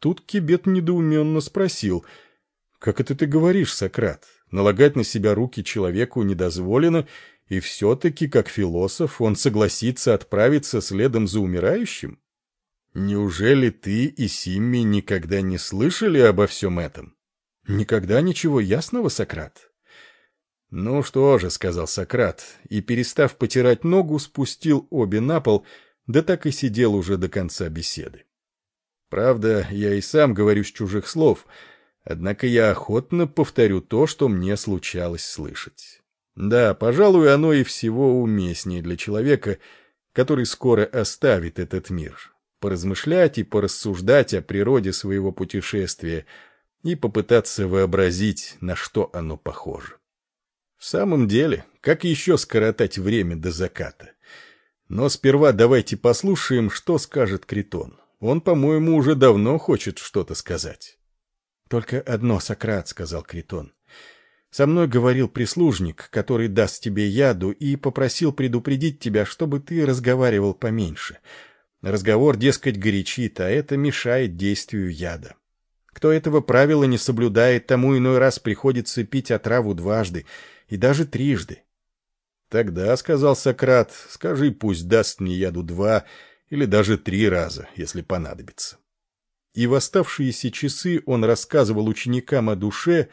Тут Кибет недоуменно спросил, «Как это ты говоришь, Сократ? Налагать на себя руки человеку не дозволено, и все-таки, как философ, он согласится отправиться следом за умирающим? Неужели ты и Симми никогда не слышали обо всем этом? Никогда ничего ясного, Сократ? Ну что же, сказал Сократ, и, перестав потирать ногу, спустил обе на пол, да так и сидел уже до конца беседы. Правда, я и сам говорю с чужих слов, однако я охотно повторю то, что мне случалось слышать. Да, пожалуй, оно и всего уместнее для человека, который скоро оставит этот мир. Поразмышлять и порассуждать о природе своего путешествия и попытаться вообразить, на что оно похоже. В самом деле, как еще скоротать время до заката? Но сперва давайте послушаем, что скажет Критон. Он, по-моему, уже давно хочет что-то сказать. «Только одно, Сократ», — сказал Критон. Со мной говорил прислужник, который даст тебе яду, и попросил предупредить тебя, чтобы ты разговаривал поменьше. Разговор, дескать, горячит, а это мешает действию яда. Кто этого правила не соблюдает, тому иной раз приходится пить отраву дважды и даже трижды. Тогда, — сказал Сократ, — скажи, пусть даст мне яду два или даже три раза, если понадобится. И в оставшиеся часы он рассказывал ученикам о душе,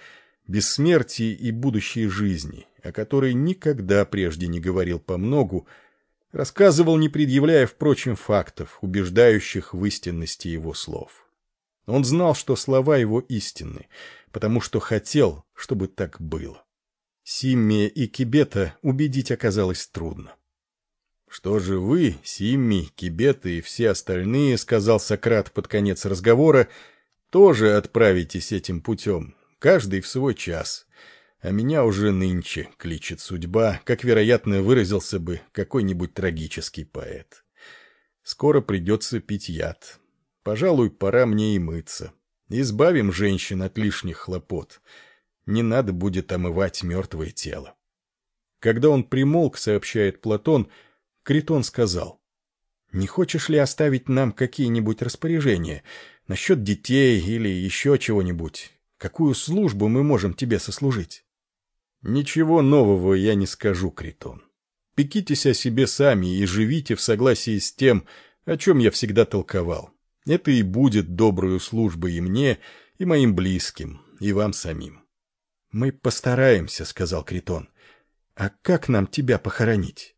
бессмертии и будущей жизни, о которой никогда прежде не говорил по многу, рассказывал, не предъявляя, впрочем, фактов, убеждающих в истинности его слов. Он знал, что слова его истинны, потому что хотел, чтобы так было. Симми и Кибета убедить оказалось трудно. «Что же вы, Симми, Кибета и все остальные, — сказал Сократ под конец разговора, — тоже отправитесь этим путем, каждый в свой час. А меня уже нынче кличет судьба, как, вероятно, выразился бы какой-нибудь трагический поэт. Скоро придется пить яд. Пожалуй, пора мне и мыться. Избавим женщин от лишних хлопот. Не надо будет омывать мертвое тело. Когда он примолк, сообщает Платон, Критон сказал, «Не хочешь ли оставить нам какие-нибудь распоряжения насчет детей или еще чего-нибудь? Какую службу мы можем тебе сослужить? Ничего нового я не скажу, Критон. Пекитесь о себе сами и живите в согласии с тем, о чем я всегда толковал. Это и будет добрую службой и мне, и моим близким, и вам самим. Мы постараемся, сказал Критон. А как нам тебя похоронить?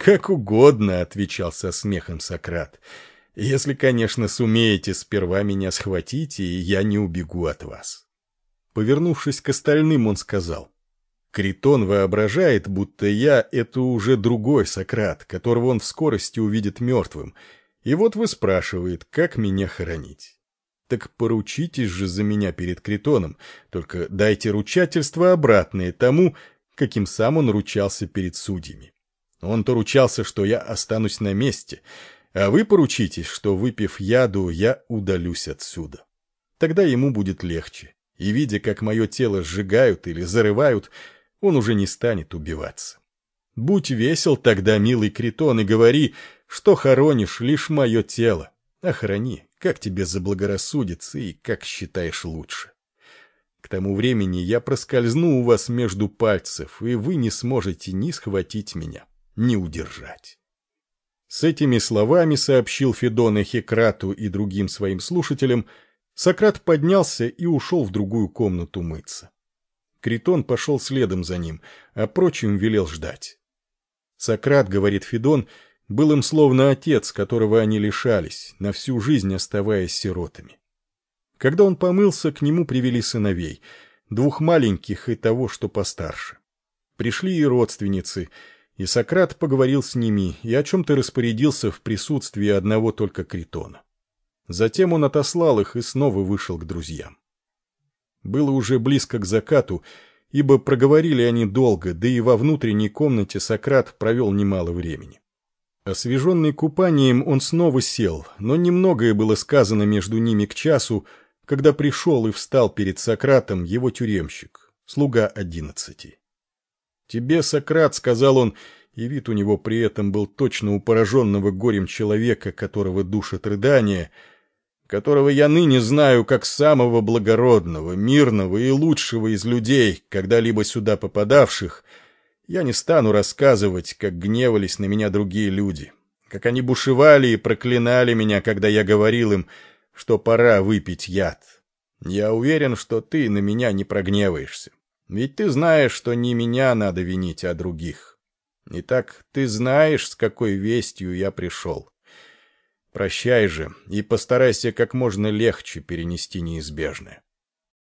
Как угодно, отвечал со смехом Сократ. Если, конечно, сумеете сперва меня схватить, и я не убегу от вас. Повернувшись к остальным, он сказал. Критон воображает, будто я — это уже другой Сократ, которого он в скорости увидит мертвым, и вот вы спрашивает, как меня хоронить. Так поручитесь же за меня перед Критоном, только дайте ручательство обратное тому, каким сам он ручался перед судьями. Он-то ручался, что я останусь на месте — а вы поручитесь, что, выпив яду, я удалюсь отсюда. Тогда ему будет легче, и, видя, как мое тело сжигают или зарывают, он уже не станет убиваться. Будь весел тогда, милый Критон, и говори, что хоронишь лишь мое тело. Охрани, как тебе заблагорассудится и как считаешь лучше. К тому времени я проскользну у вас между пальцев, и вы не сможете ни схватить меня, ни удержать. С этими словами сообщил Федон и Хекрату и другим своим слушателям, Сократ поднялся и ушел в другую комнату мыться. Критон пошел следом за ним, а прочим велел ждать. Сократ, говорит Федон, был им словно отец, которого они лишались, на всю жизнь оставаясь сиротами. Когда он помылся, к нему привели сыновей, двух маленьких и того, что постарше. Пришли и родственницы — и Сократ поговорил с ними и о чем-то распорядился в присутствии одного только Критона. Затем он отослал их и снова вышел к друзьям. Было уже близко к закату, ибо проговорили они долго, да и во внутренней комнате Сократ провел немало времени. Освеженный купанием, он снова сел, но немногое было сказано между ними к часу, когда пришел и встал перед Сократом его тюремщик, слуга одиннадцати. «Тебе, Сократ», — сказал он, и вид у него при этом был точно у пораженного горем человека, которого душит рыдание, которого я ныне знаю как самого благородного, мирного и лучшего из людей, когда-либо сюда попадавших, я не стану рассказывать, как гневались на меня другие люди, как они бушевали и проклинали меня, когда я говорил им, что пора выпить яд. Я уверен, что ты на меня не прогневаешься. Ведь ты знаешь, что не меня надо винить, а других. Итак, ты знаешь, с какой вестью я пришел. Прощай же и постарайся как можно легче перенести неизбежное.